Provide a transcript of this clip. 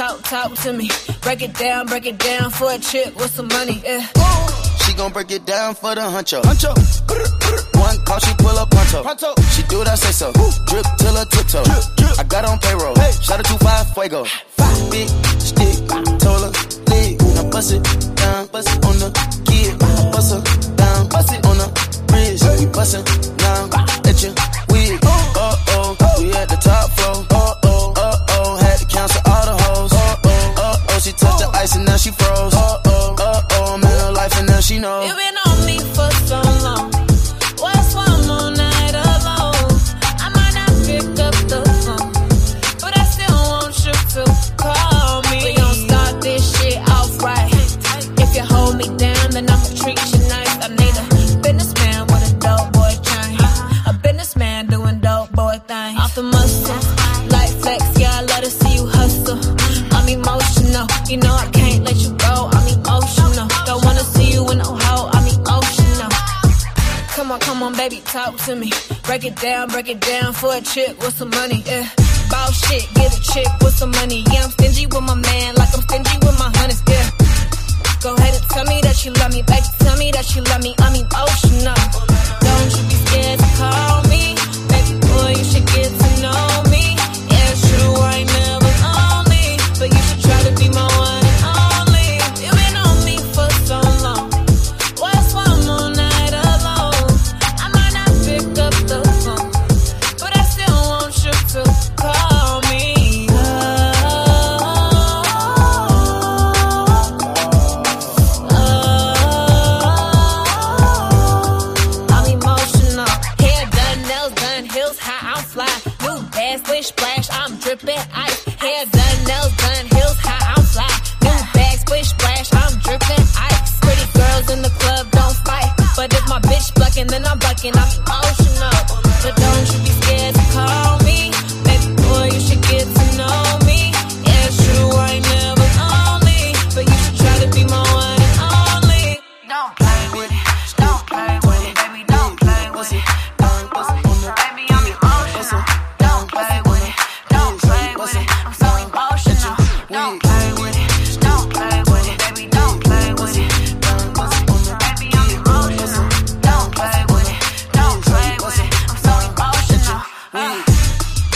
talk, talk to me. Break it down, break it down for a chick with some money, yeah. She gon' break it down for the huncho. Huncho. One call, she pull up pronto. pronto. She do what I say so. Drip till her tiptoe. Drip, drip. I got on payroll. Hey. Shout out to five fuego. Five big stick. Told her leg. Now bust it down. Bust it on the kid. Bust her down. Bust it on the bridge. We bustin' Come on, baby, talk to me. Break it down, break it down for a chick with some money, yeah. Bout shit, get a chick with some money. Yeah, I'm stingy with my man, like I'm stingy with my honeys, yeah. Go ahead and tell me that you love me, baby. Tell me that you love me. I'm emotional. Oh, Don't I'm fly. New bag, splish splash, I'm dripping ice. Hair done, nails done, heels high, I'm fly. New bag, splish splash, I'm dripping ice. Pretty girls in the club don't fight, but if my bitch bucking, then I'm bucking. I'm emotional,